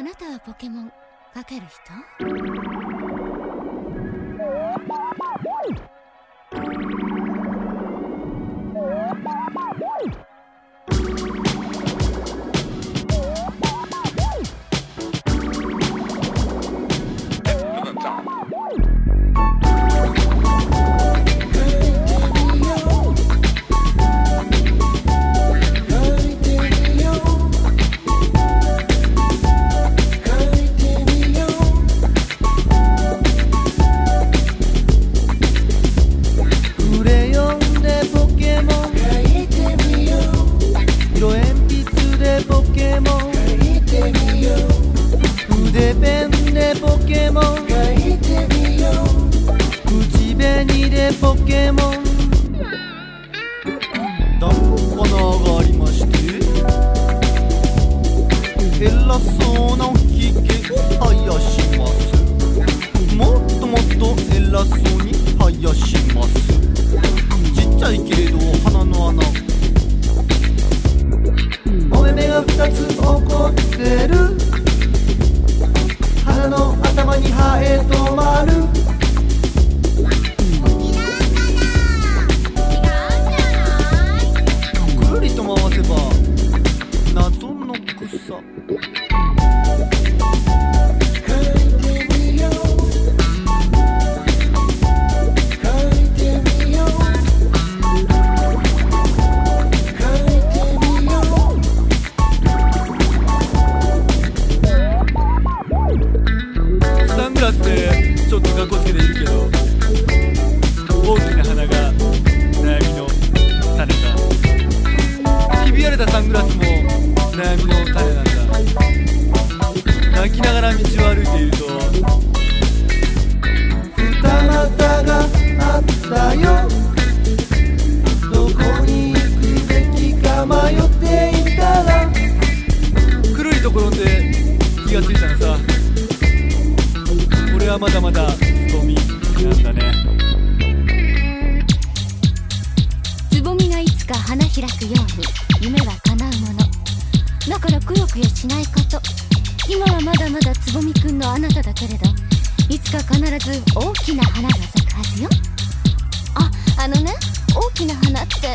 あなたはポケモンかける人？ケモン書いてみよう口紅でポケモン暖房がありまして偉そうなおひげ生やしますもっともっと偉そうに生やします。る泣きながら道を歩いていると。二股があったよ。どこに行くべきか迷っていたら。くるりと転んで気がついたのさ俺はまだまだつぼみなんだね。つぼみがいつか花開くように夢はだからくよくよしないこと。今はまだまだつぼみくんのあなただけれどいつか必ず大きな花が咲くはずよ。ああのね大きな花って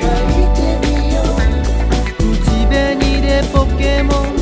Pokémon.